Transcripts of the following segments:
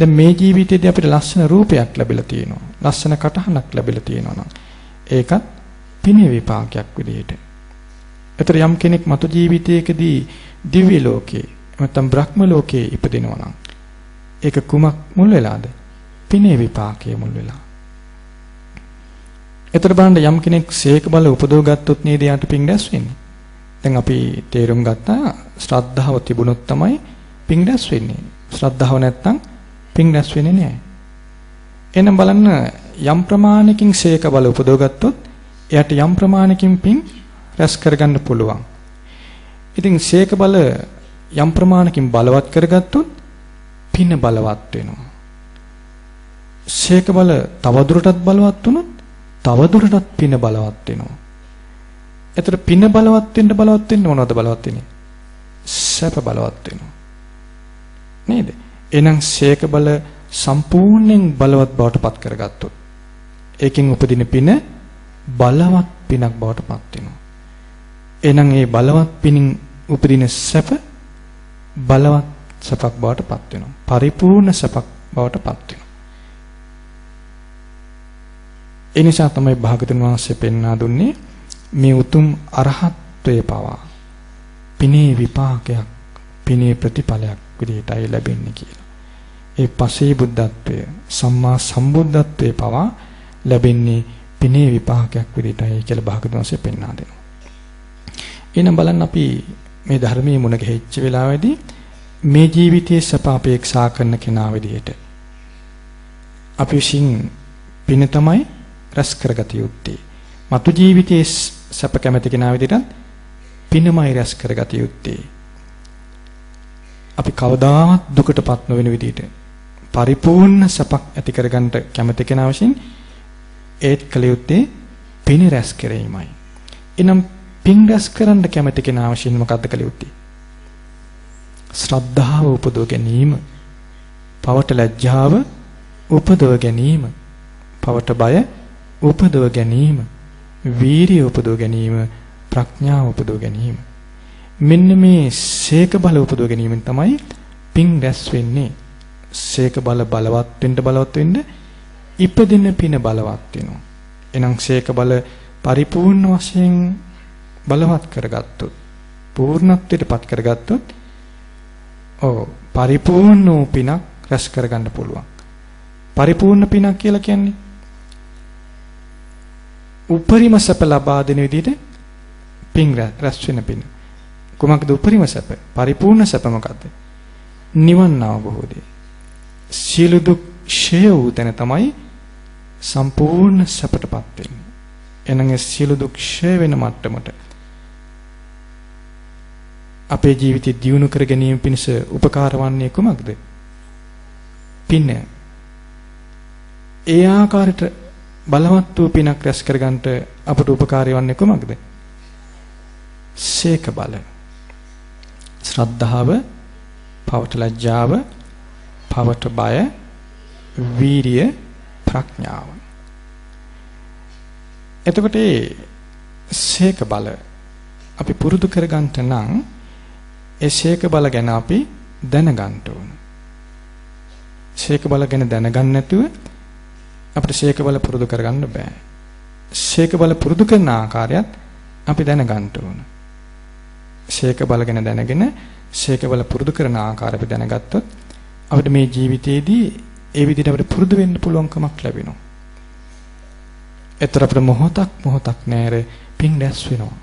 දැන් මේ ජීවිතේදී අපිට ලස්සන රූපයක් ලැබිලා තියෙනවා. ලස්සන කටහඬක් ලැබිලා තියෙනවා නම් ඒකත් පිනේ විපාකයක් විදිහට. ඒතර යම් කෙනෙක් මතු ජීවිතයකදී දිව්‍ය ලෝකේ නැත්නම් බ්‍රහ්ම ලෝකේ ඉපදිනවා නම් ඒක කුමක් මුල් වෙලාද? පිනේ විපාකයේ මුල් වෙලා. ඒතර බලන්න යම් කෙනෙක් සීක බල උපදව ගත්තොත් නේද යාට පිං දැස් වෙන්නේ. දැන් අපි තේරුම් ගත්තා ශ්‍රද්ධාව තිබුණොත් තමයි පිං දැස් වෙන්නේ. ශ්‍රද්ධාව නැත්නම් පිං දැස් වෙන්නේ නැහැ. එහෙනම් බලන්න යම් ප්‍රමාණයකින් සීක බල උපදව ගත්තොත් එයාට යම් ප්‍රමාණයකින් පිං රැස් කරගන්න පුළුවන්. ඉතින් සීක බල යම් ප්‍රමාණයකින් බලවත් කරගත්තොත් පින බලවත් වෙනවා. සීක බල තවදුරටත් බලවත් වුණොත් තවදුරටත් පින බලවත් වෙනවා. එතකොට පින බලවත් වෙන්න බලවත් වෙන්න මොනවද බලවත් වෙන්නේ? සැප බලවත් වෙනවා. නේද? එහෙනම් සීක බල සම්පූර්ණයෙන් බලවත් බවට පත් කරගත්තොත් ඒකෙන් උපදින පින බලවත් පිනක් බවට පත් වෙනවා. එහෙනම් මේ බලවත් පිනින් උපදින සැප බලවත් සැපක් බවට පත් වෙනවා. පරිපූර්ණ සැපක් බවට පත් වෙනවා. ඒ නිසා තමයි භාගතුන් වහන්සේ පෙන්වා දුන්නේ මේ උතුම් අරහත්ත්වයේ පවා පිනේ විපාකයක් පිනේ ප්‍රතිඵලයක් විදිහටයි ලැබෙන්නේ කියලා. ඒ පසේ බුද්ධත්වය සම්මා සම්බුද්ධත්වයේ පවා ලැබෙන්නේ පිනේ විපාකයක් විදිහටයි කියලා භාගතුන් වහන්සේ පෙන්වා දෙනවා. එහෙනම් බලන්න අපි මේ ධර්මයේ මුණ ගැහිච්ච වෙලාවේදී මේ ජීවිතයේ සප අපේක්ෂා කරන කෙනා විදිහට අපි විසින් පින තමයි රැස් කරගත යුත්තේ. මතු ජීවිතයේ සැප කැමති කෙනා විදිහට පිනමයි රැස් කරගත යුත්තේ. අපි කවදාවත් දුකටපත් නොවන විදිහට පරිපූර්ණ සැපක් ඇති කරගන්න කැමති කෙනා විසින් ඒත් කළ යුත්තේ පින රැස් කිරීමයි. එනම් පින් රැස් කරන්න කැමති කෙනා විසින් මොකද්ද කළ යුත්තේ? ශ්‍රද්ධාව උපදව ගැනීම, පවට ලැජ්ජාව උපදව ගැනීම, පවට බය උපදව ගැනීම, වීරිය උපදව ගැනීම, ප්‍රඥාව උපදව ගැනීම. මෙන්න මේ සීක බල උපදව ගැනීමෙන් තමයි පින් රැස් වෙන්නේ. සීක බල බලවත් වෙන්න බලවත් වෙන්න ඉපදින පින බලවත් වෙනවා. එනම් සීක බල පරිපූර්ණ වශයෙන් බලවත් කරගත්තොත් පූර්ණත්වයටපත් කරගත්තොත් ඔව් පරිපූර්ණ වූ පිනක් රැස් කරගන්න පුළුවන්. පරිපූර්ණ පිනක් කියලා කියන්නේ උපරිම සැප ලබා දෙන විදිහට පින් රැස් වෙන පින. කුමක්ද උපරිම සැප? පරිපූර්ණ සැප මොකද්ද? නිවන් අවබෝධය. සියලු දුක් ෂය වූ තැන තමයි සම්පූර්ණ සැපටපත් වෙන්නේ. එනං සියලු දුක් ෂය වෙන මට්ටමට අපේ ජීවිතය දියුණු කර ගැනීම පිණිස උපකාර වන්නේ කුමක්ද? පින. ඒ ආකාරයට බලවත් වූ පිනක් රැස් කරගන්නට අපට උපකාරී වන්නේ කුමක්ද? සීක බල. ශ්‍රද්ධාව, පවට ලැජ්ජාව, පවට බය, වීරිය, ප්‍රඥාව. එතකොට ඒ සීක බල අපි පුරුදු කරගන්නට නම් ඒ ශේක බල ගැන අපි දැනගන්න ඕන. ශේක බල ගැන දැනගන්න නැතුව අපිට ශේක බල පුරුදු කරගන්න බෑ. ශේක බල පුරුදු කරන ආකාරයත් අපි දැනගන්න ඕන. ශේක බල ගැන දැනගෙන ශේක බල පුරුදු කරන ආකාරය අපි දැනගත්තොත් අපිට මේ ජීවිතයේදී ඒ විදිහට අපිට පුරුදු වෙන්න පුළුවන්කමක් ලැබෙනවා. ඒතර අපිට මොහොතක් මොහොතක් නෑර පින් දැස් වෙනවා.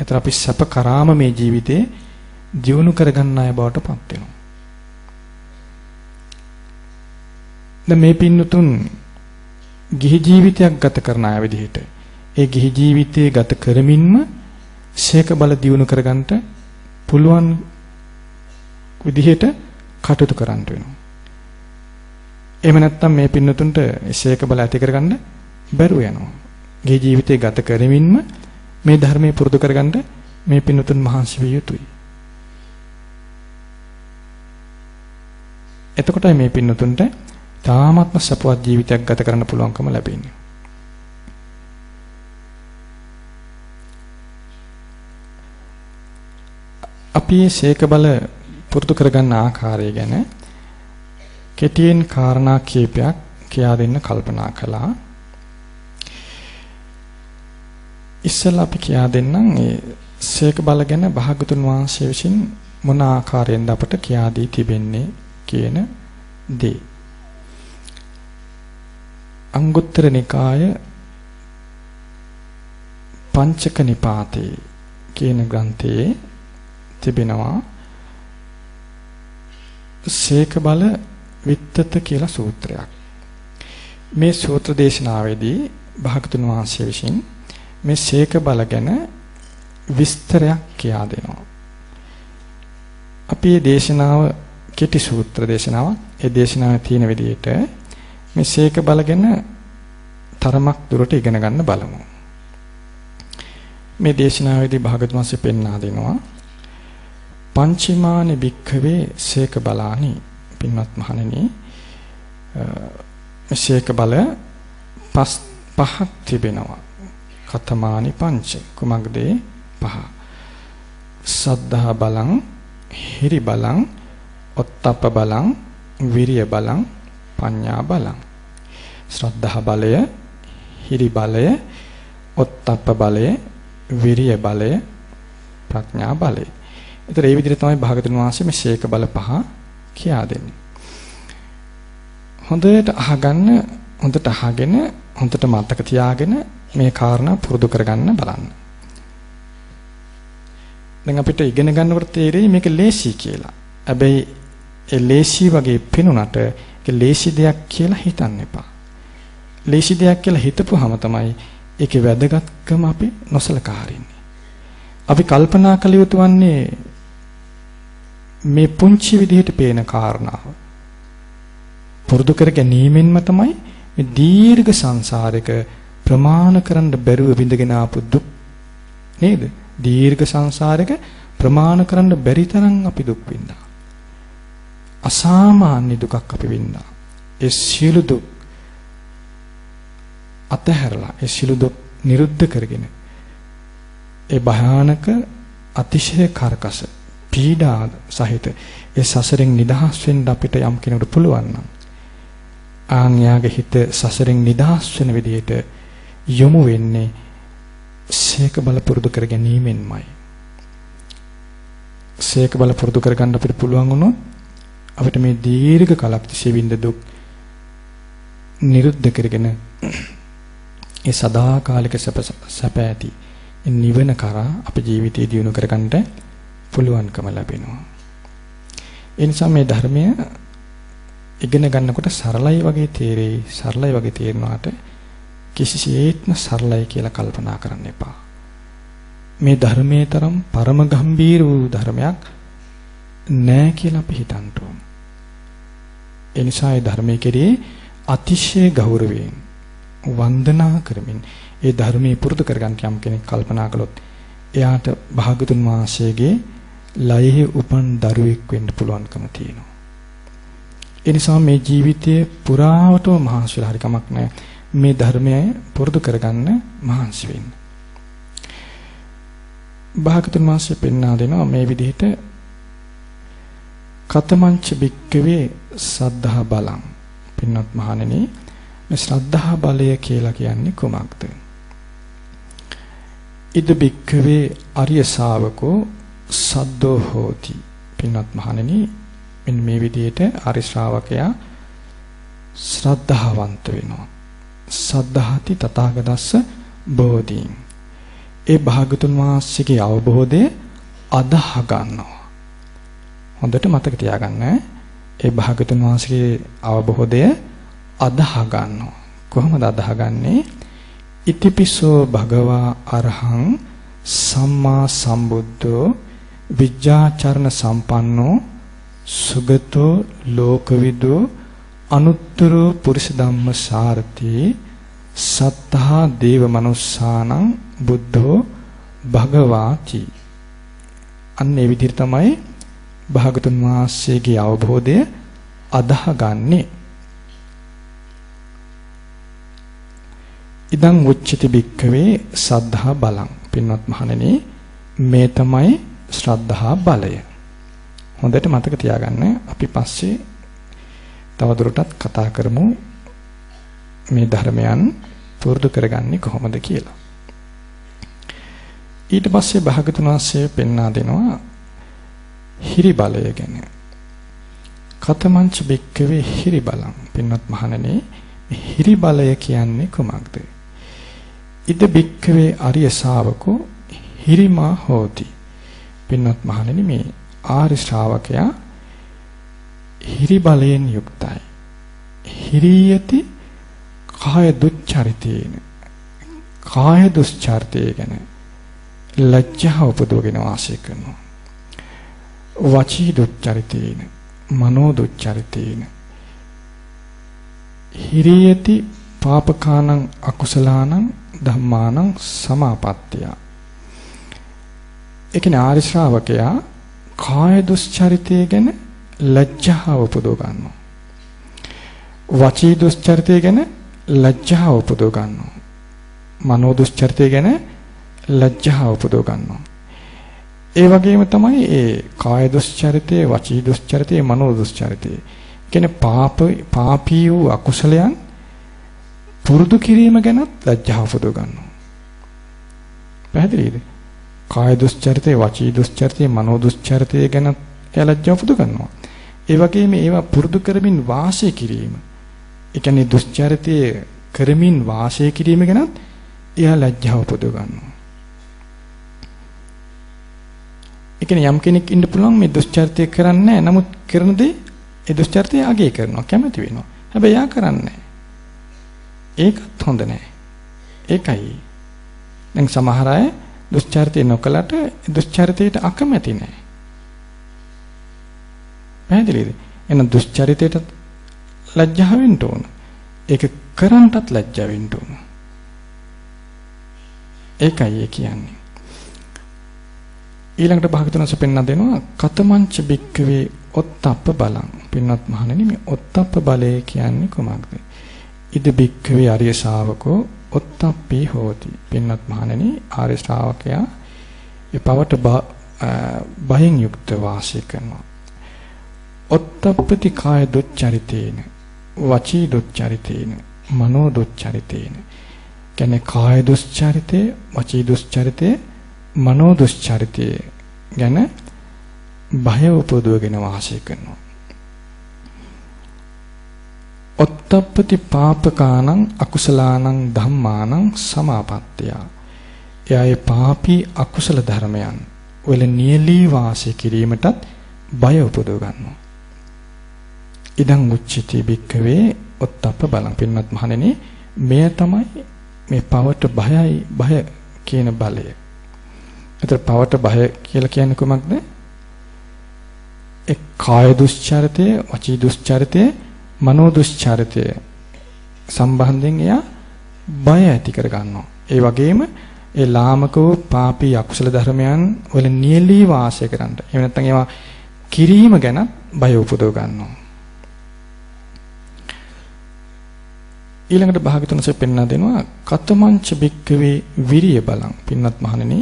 ඒතර අපි සැප කරාම මේ ජීවිතේ දියුණු කරගන්න අය බවට පත් වෙනවා. දැන් මේ පින්නතුන් ගිහි ජීවිතයක් ගත කරන අය විදිහට ඒ ගිහි ජීවිතයේ ගත කරමින්ම ශේක බල දියුණු කරගන්නට පුළුවන් විදිහට කටයුතු කරන්න වෙනවා. එහෙම නැත්නම් මේ පින්නතුන්ට ශේක බල ඇති කරගන්න බැරුව යනවා. ගිහි ජීවිතය ගත කරමින්ම මේ ධර්මයේ පුරුදු කරගන්න මේ පින්නතුන් මහන්සි විය යුතුයි. එතකොටයි මේ පින්නතුන්ට තාමත්ම සපවත් ජීවිතයක් ගත කරන්න පුළුවන්කම ලැබෙන්නේ. අපි ශේක බල පුරුදු කරගන්න ආකාරය ගැන කෙටියෙන් කාරණා කීපයක් කියා දෙන්න කල්පනා කළා. ඉස්සෙල්ලා අපි කියා දෙන්නම් ඒ සීක බල ගැන භාගතුන් වහන්සේ විසින් මොන ආකාරයෙන්ද අපට කියා දී තිබෙන්නේ කියන දේ. අංගුත්තර නිකාය පංචක නිපාතේ කියන ග්‍රන්ථයේ තිබෙනවා සීක බල විත්තත කියලා සූත්‍රයක්. මේ සූත්‍ර දේශනාවේදී භාගතුන් වහන්සේ විසින් මේ සීක බල ගැන විස්තරයක් කියා දෙනවා. අපි මේ දේශනාව කෙටි සූත්‍ර දේශනාවක්. ඒ දේශනාවේ තියෙන විදිහට මේ සීක බල ගැන තරමක් දුරට ඉගෙන ගන්න බලමු. මේ දේශනාවේදී භාගතුන් වහන්සේ පෙන්වා දෙනවා පංචමානි භික්ඛවේ සීක බලානි පින්වත් මහණෙනි ශේක බල පස් පහක් තිබෙනවා. කතමානි පංච කුමක්ද පහ. සද්ධා බලං, හිරි බලං, ඔත්තප්ප බලං, විරිය බලං, පඤ්ඤා බලං. ශ්‍රද්ධා බලය, හිරි බලය, ඔත්තප්ප බලය, විරිය බලය, ප්‍රඥා බලය. ඒතර ඒ විදිහට තමයි භාගතුන් වහන්සේ මේ ශේක බල පහ කියා දෙන්නේ. හොඳට අහගන්න හොඳට අහගෙන හොඳට මතක තියාගෙන මේ කාරණා පුරුදු කරගන්න බලන්න. දැන් අපිට ඉගෙන ගන්නකොට තේරෙයි මේක ලේසි කියලා. හැබැයි ඒ ලේසි වගේ පෙනුනට ඒක ලේසි දෙයක් කියලා හිතන්න එපා. ලේසි දෙයක් කියලා හිතපුවාම තමයි ඒකේ වැදගත්කම අපි නොසලකා හරින්නේ. අපි කල්පනා කළ යුතු වන්නේ මේ පුංචි විදිහට පේන කාරණාව. පුරුදු කර ගැනීමෙන්ම තමයි මේ දීර්ඝ සංසාරයක ප්‍රමාණ කරන්න බැරුව විඳගෙන ආපු දුක් නේද? දීර්ඝ සංසාරයක ප්‍රමාණ කරන්න බැරි තරම් අපි දුක් විඳා. අසාමාන්‍ය දුකක් අපි විඳා. ඒ සියලු දුක් අතහැරලා ඒ සියලු දුක් නිරුද්ධ කරගෙන ඒ භයානක අතිශය කරකස පීඩා සහිත ඒ සසරෙන් නිදහස් වෙන්න අපිට යම් කෙනෙකුට පුළුවන් නම් ආන් යාගේ හිත සසරෙන් නිදහස් වෙන විදිහට යොමු වෙන්නේ සීක බල පුරුදු කර ගැනීමෙන්මයි. සීක බල පුරුදු කර ගන්න අපිට පුළුවන් වුණොත් අපිට මේ දීර්ඝ කලක් තිස්සේ විඳ දුක් නිරුද්ධ කරගෙන ඒ සදාකාලික සැප ඇති නිවන කරා අපේ ජීවිතය දියුණු කරගන්න පුළුවන්කම ලැබෙනවා. ඒ නිසා මේ ධර්මය ඉගෙන ගන්නකොට සරලයි වගේ තේරෙයි සරලයි වගේ තේරෙනාට කිසිසේත්ම සරලයි කියලා කල්පනා කරන්න එපා. මේ ධර්මයේ තරම් පරම ගම්බීර වූ ධර්මයක් නෑ කියලා අපි හිතන්න ඕන. ඒ නිසා ඒ ධර්මයේ කෙරේ අතිශය ගෞරවයෙන් වන්දනා කරමින් ඒ ධර්මයේ පුරුදු කරගන්න යම් කෙනෙක් කල්පනා කළොත් එයාට භාගතුන් වහන්සේගේ ලයෙහි උපන් දරුවෙක් වෙන්න පුළුවන්කම තියෙනවා. ඒ නිසා මේ ජීවිතයේ පුරාවටම මහන්සි වෙලා හරි කමක් නැහැ. මේ ධර්මය පුරුදු කරගන්න මහන්සි වෙන්න. භාගතුන් වහන්සේ පෙන්වා දෙනවා මේ විදිහට කතමංච බික්කවේ සද්ධා බලං. පින්වත් මහණෙනි මේ ශ්‍රද්ධා බලය කියලා කියන්නේ කුමක්ද? ඉද බික්කවේ අරිය ශාවකෝ සද්දෝ හෝති. පින්වත් මහණෙනි මෙන්න මේ විදිහට ආරි ශ්‍රාවකයා ශ්‍රද්ධාවන්ත වෙනවා. සද්ධාති තථාගතස්ස බෝධීන්. ඒ භාගතුන් වහන්සේගේ අවබෝධය අදහ ගන්නවා. හොඳට මතක තියාගන්න. ඒ භාගතුන් වහන්සේගේ අවබෝධය අදහ ගන්නවා. කොහොමද අදහගන්නේ? ඉතිපිසෝ භගවා අරහං සම්මා සම්බුද්ධෝ විජ්ජාචරණ සම්පන්නෝ සුගතෝ ලෝකවිදෝ අනුත්තරෝ පුරිස ධම්ම සාරති සත්තා දේව මනුස්සානං බුද්ධෝ භගවාචි. අන්න ඒ විදිහට තමයි භාගතුන් වහන්සේගේ අවබෝධය අදාහගන්නේ ඉදං උච්චති භික්ඛවේ සද්ධා බලං. පින්වත් මහණෙනි මේ තමයි ශ්‍රද්ධා බලය හොඳට මතක තියාගන්න අපි පස්සේ තවදුරටත් කතා කරමු මේ ධර්මයන් පුරුදු කරගන්නේ කොහොමද කියලා. ඊට පස්සේ භාගතුන් වහන්සේ පෙන්වා දෙනවා හිරි බලය ගැන. කතමංච බික්කවේ හිරි බලං. පින්වත් මහණෙනි, හිරි බලය කියන්නේ කුමක්ද? ඉද බික්කවේ අරිය ශාවකෝ හිරිමා හෝති. පින්වත් මහණෙනි මේ ආර්ය ශ්‍රාවකයා හිරි බලයෙන් යුක්තයි. හිරියති කාය දුච්චරිතේන කාය දුස්චරිතය ගැන ලැජ්ජාව උපදවගෙන වාසය කරනවා. වචී දුච්චරිතේන මනෝ දුච්චරිතේන හිරියති පාපකානං අකුසලානං ධම්මානං සමාපත්තිය. ඒ කියන්නේ ආරි ශ්‍රාවකයා කාය දුස්චරිතය ගැන ලැජ්ජාව උපදව ගන්නවා. වචී දුස්චරිතය ගැන ලැජ්ජාව උපදව ගන්නවා. මනෝ දුස්චරිතය ගැන ලැජ්ජාව උපදව ගන්නවා. ඒ වගේම තමයි ඒ කාය දුස්චරිතය, වචී දුස්චරිතය, මනෝ දුස්චරිතය. කියන්නේ පාප පාපී වූ අකුසලයන් පුරුදු කිරීම ගැනත් ලැජ්ජාව උපදව ගන්නවා. පැහැදිලිද? කාය දුස්චරිතය, වචී දුස්චරිතය, මනෝ දුස්චරිතය ගැන එයා ලැජ්ජාව උපදව ගන්නවා. ඒ වගේම ඒවා පුරුදු කරමින් වාසය කිරීම. ඒ කියන්නේ දුස්චරිතය කරමින් වාසය කිරීම ගැනත් එයා ලැජ්ජාව උපදව ගන්නවා. ඒ කියන්නේ යම් කෙනෙක් ඉන්න පුළුවන් මේ දුස්චරිතය කරන්නේ නැහැ. නමුත් කරන දේ ඒ දුස්චරිතය අගය කරනවා, කැමති වෙනවා. හැබැයි එයා කරන්නේ ඒකත් හොඳ නැහැ. ඒකයි. දැන් සමහර අය දුස්චරිතය නොකලට දුස්චරිතයට අකමැති නැහැ. පැහැදිලිද? එහෙනම් දුස්චරිතයට ලැජ්ජා වෙන්න ඕන. ඒක කරන්නටත් ලැජ්ජා වෙන්න ඕන. ඒකයි ඒ කියන්නේ. ඊළඟට භාගතුනස පෙන්වා දෙනවා කතමංච බික්කවේ ඔත්තප්ප බලං. පින්වත් මහණෙනි මේ ඔත්තප්ප බලය කියන්නේ කොමක්ද? ඉද බික්කවේ ආර්ය ශාවකෝ ඔත්තප්පේ හෝති. පින්වත් මහණෙනි ආර්ය ශ්‍රාවකයා ඒ පවට බයෙන් යුක්ත වාසය කරනවා. ඔත්තප්පති කාය දුච්චරිතේන වචී දුච්චරිතේන මනෝ දුච්චරිතේන කියන්නේ කාය දුස්චරිතේ වචී දුස්චරිතේ මනෝ දුස්චරිතය ගැන බය උපදවගෙන වාසය කරනවා. ඔත්තප්පති පාපකානං අකුසලානං ධම්මානං සමාපත්තිය. එයාගේ පාපී අකුසල ධර්මයන් වල නියලී වාසය කිරීමටත් බය උපදව ගන්නවා. ඉදං උච්චති බික්කවේ ඔත්තප්ප බලං පින්වත් මහණෙනි මෙය තමයි මේ පවට බයයි බය කියන බලය. එතකොට පවට බය කියලා කියන්නේ කොමක්ද? ඒ කාය දුස්චරිතය, වචී දුස්චරිතය, මනෝ දුස්චරිතය සම්බන්ධයෙන් එයා බය ඇති කර ගන්නවා. ඒ වගේම ඒ ලාමක වූ පාපී අකුසල ධර්මයන් වල නියලී වාසය කරන්න. එහෙම නැත්නම් ඒවා කිරීම ගැන බය උපදව ගන්නවා. ඊළඟට භාගතුන්සේ පෙන්වා දෙනවා කතමංච බික්කවේ විරිය බලං පින්වත් මහණෙනි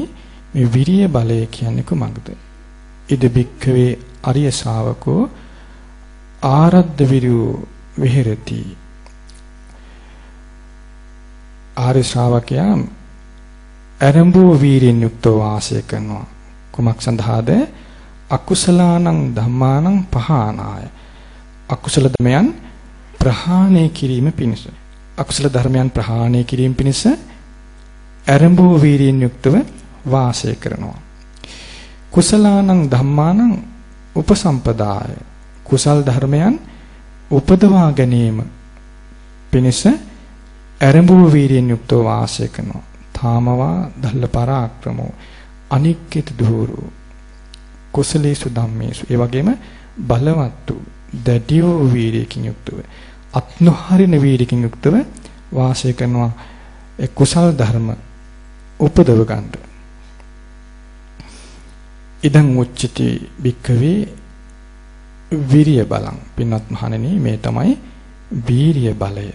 මේ විරිය බලය කියන්නේ කුමක්ද? ඉද බික්කවේ අරිය ශාවකෝ ආරද්ධ විරියෝ විහෙරති. ආර්ය ශ්‍රාවකයා අරඹෝ වීරියෙන් යුක්තව වාසය කරනවා. කුමක් සඳහාද? අකුසලානං ධම්මානං පහානාය. අකුසල ධමයන් ප්‍රහාණය කිරීම පිණිස. අකුසල ධර්මයන් ප්‍රහාණය කිරීම පිණිස අරඹෝ වීරියෙන් යුක්තව වාසය කරනවා. කුසලානං ධම්මානං උපසම්පදාය කුසල් ධර්මයන් උපදවා ගැනීම පිණිස අරඹුව වීරියෙන් යුක්තව වාසය කරනවා. තාමවා දල්ල පරාක්‍රමෝ අනික්කිත දුරු කුසලේසු ධම්මේසු. ඒ වගේම බලවත් වූ දැඩි වූ වීරියකින් යුක්තව අත්නොහරින වීරියකින් යුක්තව වාසය කරනවා. ඒ කුසල් ධර්ම උපදව ගන්නට. ඉදං උච්චති භික්ඛවේ විරිය බලං. පින්වත් මහණෙනි මේ තමයි වීරිය බලය.